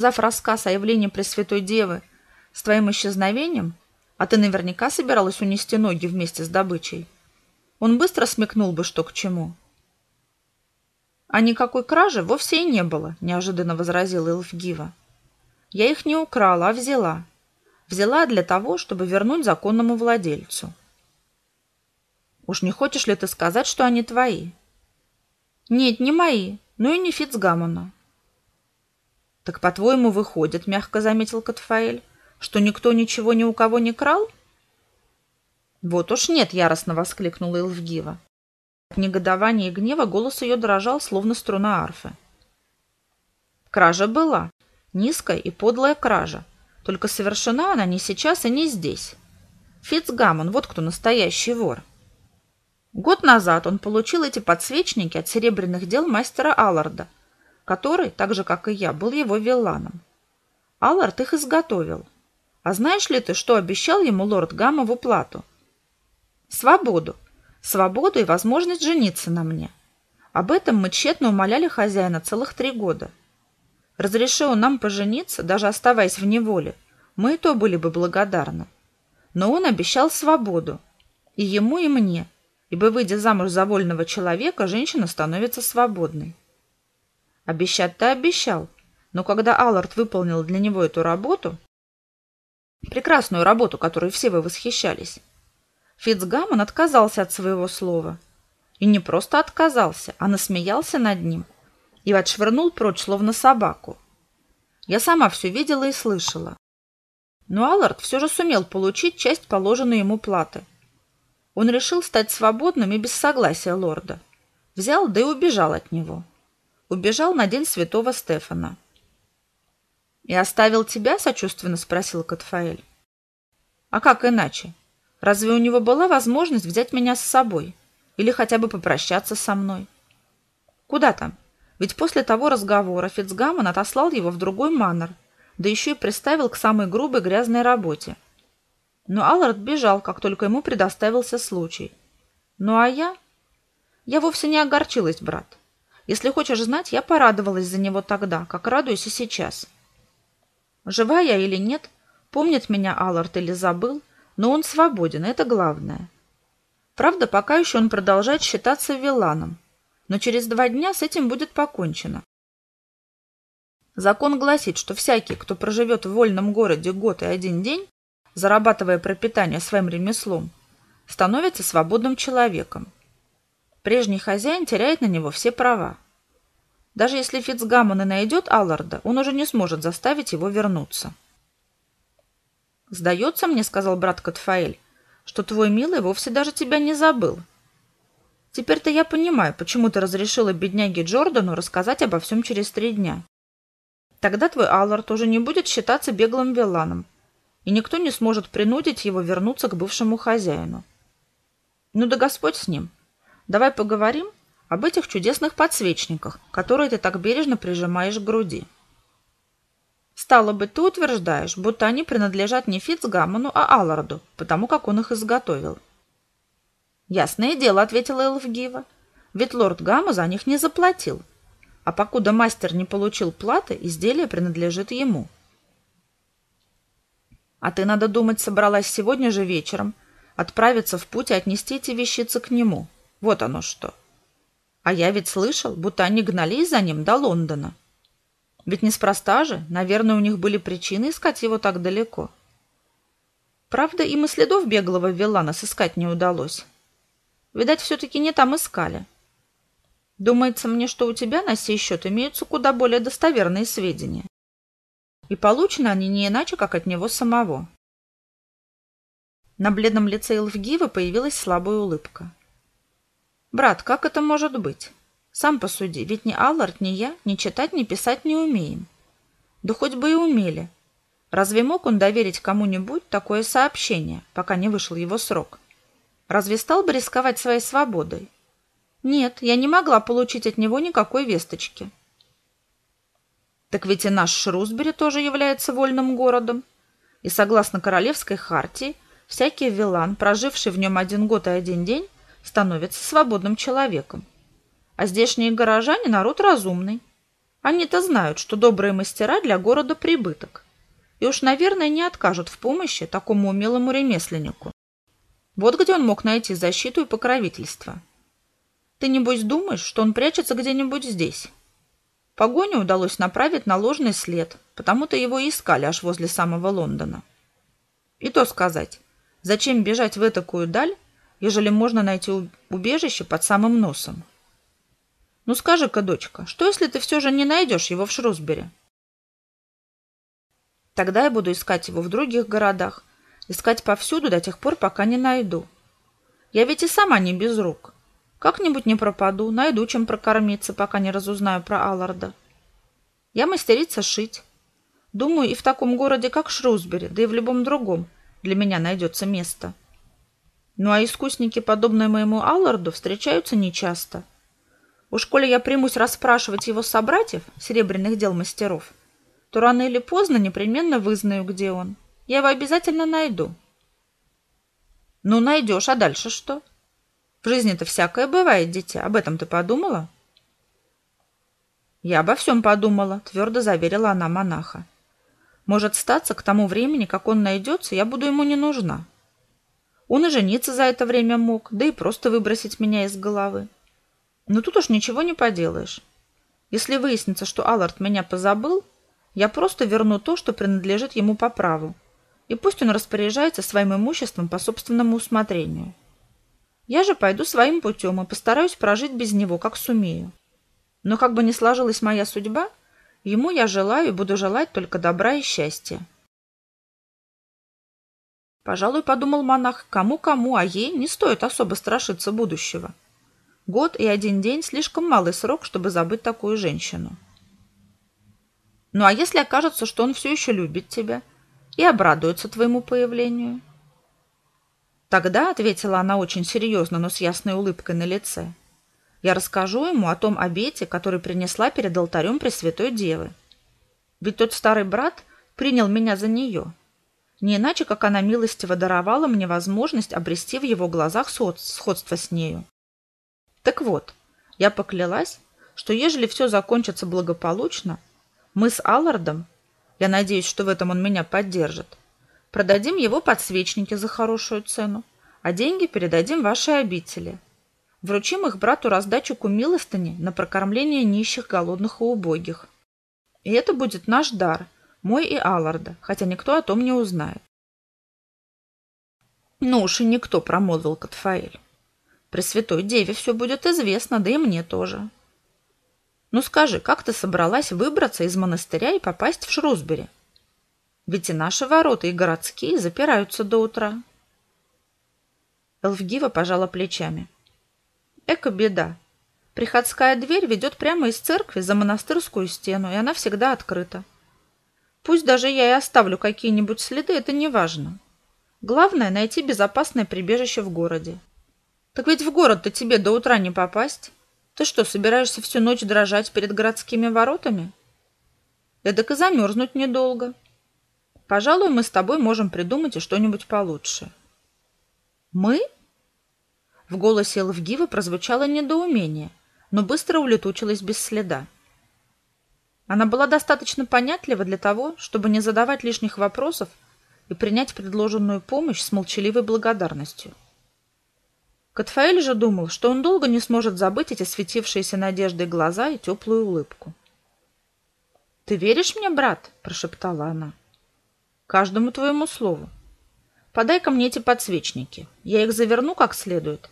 Зав рассказ о явлении Пресвятой Девы с твоим исчезновением, а ты наверняка собиралась унести ноги вместе с добычей, он быстро смекнул бы, что к чему. А никакой кражи вовсе и не было, неожиданно возразила Илфгива. Я их не украла, а взяла. Взяла для того, чтобы вернуть законному владельцу. Уж не хочешь ли ты сказать, что они твои? Нет, не мои, но и не Фицгаммона. Так, по-твоему, выходит, мягко заметил Катфаэль, что никто ничего ни у кого не крал? Вот уж нет, яростно воскликнула Илвгива. От негодования и гнева голос ее дрожал, словно струна арфы. Кража была. Низкая и подлая кража. Только совершена она не сейчас и не здесь. Фицгаммон, вот кто настоящий вор. Год назад он получил эти подсвечники от серебряных дел мастера Алларда, который, так же, как и я, был его вилланом. Аллард их изготовил. А знаешь ли ты, что обещал ему лорд Гамма в уплату? Свободу. Свободу и возможность жениться на мне. Об этом мы тщетно умоляли хозяина целых три года. Разрешил нам пожениться, даже оставаясь в неволе, мы и то были бы благодарны. Но он обещал свободу. И ему, и мне – ибо, выйдя замуж за вольного человека, женщина становится свободной. Обещать-то обещал, но когда Аллард выполнил для него эту работу, прекрасную работу, которой все вы восхищались, Фицгаммон отказался от своего слова. И не просто отказался, а насмеялся над ним и отшвырнул прочь, словно собаку. Я сама все видела и слышала. Но Аллард все же сумел получить часть положенной ему платы – он решил стать свободным и без согласия лорда. Взял, да и убежал от него. Убежал на день святого Стефана. «И оставил тебя?» – сочувственно спросил Катфаэль. «А как иначе? Разве у него была возможность взять меня с собой? Или хотя бы попрощаться со мной?» «Куда там? Ведь после того разговора Фицгаммон отослал его в другой манор, да еще и приставил к самой грубой грязной работе – но Аллард бежал, как только ему предоставился случай. Ну а я? Я вовсе не огорчилась, брат. Если хочешь знать, я порадовалась за него тогда, как радуюсь и сейчас. Жива я или нет, помнит меня Аллард или забыл, но он свободен, это главное. Правда, пока еще он продолжает считаться виланом, но через два дня с этим будет покончено. Закон гласит, что всякий, кто проживет в вольном городе год и один день, зарабатывая пропитание своим ремеслом, становится свободным человеком. Прежний хозяин теряет на него все права. Даже если Фицгаммон и найдет Алларда, он уже не сможет заставить его вернуться. «Сдается мне, — сказал брат Катфаэль, — что твой милый вовсе даже тебя не забыл. Теперь-то я понимаю, почему ты разрешила бедняге Джордану рассказать обо всем через три дня. Тогда твой Аллард уже не будет считаться беглым виланом, и никто не сможет принудить его вернуться к бывшему хозяину. Ну да Господь с ним. Давай поговорим об этих чудесных подсвечниках, которые ты так бережно прижимаешь к груди. Стало быть, ты утверждаешь, будто они принадлежат не Фицгаммону, а Алларду, потому как он их изготовил. Ясное дело, ответила Элфгива. Ведь лорд Гамма за них не заплатил. А покуда мастер не получил платы, изделие принадлежит ему. А ты, надо думать, собралась сегодня же вечером отправиться в путь и отнести эти вещицы к нему. Вот оно что. А я ведь слышал, будто они гнались за ним до Лондона. Ведь неспроста же, наверное, у них были причины искать его так далеко. Правда, им и следов беглого Виллана сыскать не удалось. Видать, все-таки не там искали. Думается мне, что у тебя на сей счет имеются куда более достоверные сведения. И получены они не иначе, как от него самого. На бледном лице Илфгива появилась слабая улыбка. «Брат, как это может быть? Сам посуди, ведь ни Аллард, ни я ни читать, ни писать не умеем. Да хоть бы и умели. Разве мог он доверить кому-нибудь такое сообщение, пока не вышел его срок? Разве стал бы рисковать своей свободой? Нет, я не могла получить от него никакой весточки. Так ведь и наш Шрусбери тоже является вольным городом. И согласно Королевской хартии, всякий вилан, проживший в нем один год и один день, становится свободным человеком. А здешние горожане – народ разумный. Они-то знают, что добрые мастера для города прибыток. И уж, наверное, не откажут в помощи такому умелому ремесленнику. Вот где он мог найти защиту и покровительство. Ты, небось, думаешь, что он прячется где-нибудь здесь? Погоню удалось направить на ложный след, потому-то его и искали аж возле самого Лондона. И то сказать, зачем бежать в такую даль, ежели можно найти убежище под самым носом? Ну скажи-ка, дочка, что если ты все же не найдешь его в Шрусбери? Тогда я буду искать его в других городах, искать повсюду до тех пор, пока не найду. Я ведь и сама не без рук. Как-нибудь не пропаду, найду чем прокормиться, пока не разузнаю про Алларда. Я мастерица шить. Думаю, и в таком городе, как Шрусбери, да и в любом другом, для меня найдется место. Ну а искусники, подобные моему Алларду, встречаются нечасто. Уж коли я примусь расспрашивать его собратьев, серебряных дел мастеров, то рано или поздно непременно вызнаю, где он. Я его обязательно найду. Ну, найдешь, а дальше что? — в жизни-то всякое бывает, дитя. Об этом ты подумала? Я обо всем подумала, твердо заверила она монаха. Может статься, к тому времени, как он найдется, я буду ему не нужна. Он и жениться за это время мог, да и просто выбросить меня из головы. Но тут уж ничего не поделаешь. Если выяснится, что Аллард меня позабыл, я просто верну то, что принадлежит ему по праву, и пусть он распоряжается своим имуществом по собственному усмотрению. Я же пойду своим путем и постараюсь прожить без него, как сумею. Но как бы ни сложилась моя судьба, ему я желаю и буду желать только добра и счастья. Пожалуй, подумал монах, кому-кому, а ей не стоит особо страшиться будущего. Год и один день – слишком малый срок, чтобы забыть такую женщину. Ну а если окажется, что он все еще любит тебя и обрадуется твоему появлению? Тогда, — ответила она очень серьезно, но с ясной улыбкой на лице, — я расскажу ему о том обете, который принесла перед алтарем Пресвятой Девы. Ведь тот старый брат принял меня за нее. Не иначе, как она милостиво даровала мне возможность обрести в его глазах сходство с нею. Так вот, я поклялась, что ежели все закончится благополучно, мы с Аллардом, я надеюсь, что в этом он меня поддержит, Продадим его подсвечники за хорошую цену, а деньги передадим вашей обители. Вручим их брату раздачу милостыни на прокормление нищих, голодных и убогих. И это будет наш дар, мой и Алларда, хотя никто о том не узнает. Ну уж и никто, промолвил Катфаэль. Пресвятой Деве все будет известно, да и мне тоже. Ну скажи, как ты собралась выбраться из монастыря и попасть в Шрусбери? Ведь и наши ворота, и городские запираются до утра. Элфгива пожала плечами. Эка беда. Приходская дверь ведет прямо из церкви за монастырскую стену, и она всегда открыта. Пусть даже я и оставлю какие-нибудь следы, это не важно. Главное — найти безопасное прибежище в городе. Так ведь в город-то тебе до утра не попасть. Ты что, собираешься всю ночь дрожать перед городскими воротами? Эдак и замерзнуть недолго. — Пожалуй, мы с тобой можем придумать и что-нибудь получше. Мы? В голосе Элвгива прозвучало недоумение, но быстро улетучилось без следа. Она была достаточно понятлива для того, чтобы не задавать лишних вопросов и принять предложенную помощь с молчаливой благодарностью. Катфаэль же думал, что он долго не сможет забыть эти светившиеся надеждой глаза и теплую улыбку. «Ты веришь мне, брат?» – прошептала она. Каждому твоему слову. Подай-ка мне эти подсвечники. Я их заверну как следует.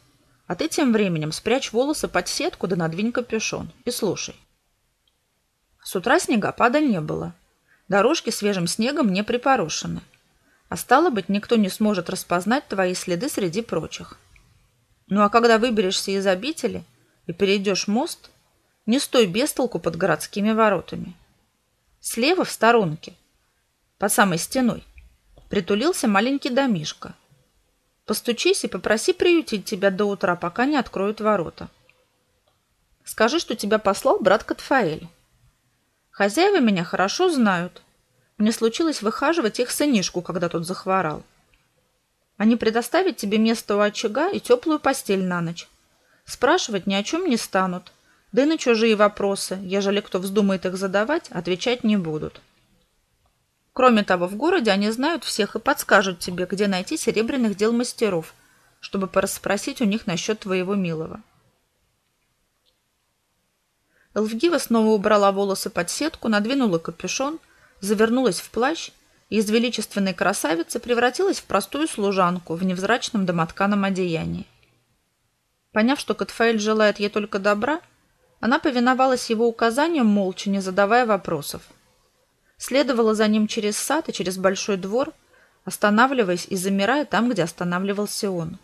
А ты тем временем спрячь волосы под сетку да надвинь капюшон. И слушай. С утра снегопада не было. Дорожки свежим снегом не припорошены. А стало быть, никто не сможет распознать твои следы среди прочих. Ну а когда выберешься из обители и перейдешь мост, не стой без толку под городскими воротами. Слева в сторонке – под самой стеной, притулился маленький домишко. Постучись и попроси приютить тебя до утра, пока не откроют ворота. Скажи, что тебя послал брат Катфаэль. Хозяева меня хорошо знают. Мне случилось выхаживать их сынишку, когда тот захворал. Они предоставят тебе место у очага и теплую постель на ночь. Спрашивать ни о чем не станут, Да и на чужие вопросы, ежели кто вздумает их задавать, отвечать не будут. Кроме того, в городе они знают всех и подскажут тебе, где найти серебряных дел мастеров, чтобы порасспросить у них насчет твоего милого. Элфгива снова убрала волосы под сетку, надвинула капюшон, завернулась в плащ и из величественной красавицы превратилась в простую служанку в невзрачном домотканом одеянии. Поняв, что Катфаэль желает ей только добра, она повиновалась его указаниям, молча, не задавая вопросов. Следовала за ним через сад и через большой двор, останавливаясь и замирая там, где останавливался он.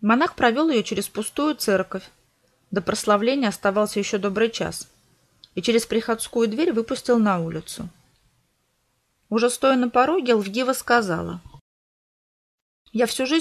Монах провел ее через пустую церковь. До прославления оставался еще добрый час. И через приходскую дверь выпустил на улицу. Уже стоя на пороге, Лвгива сказала. «Я всю жизнь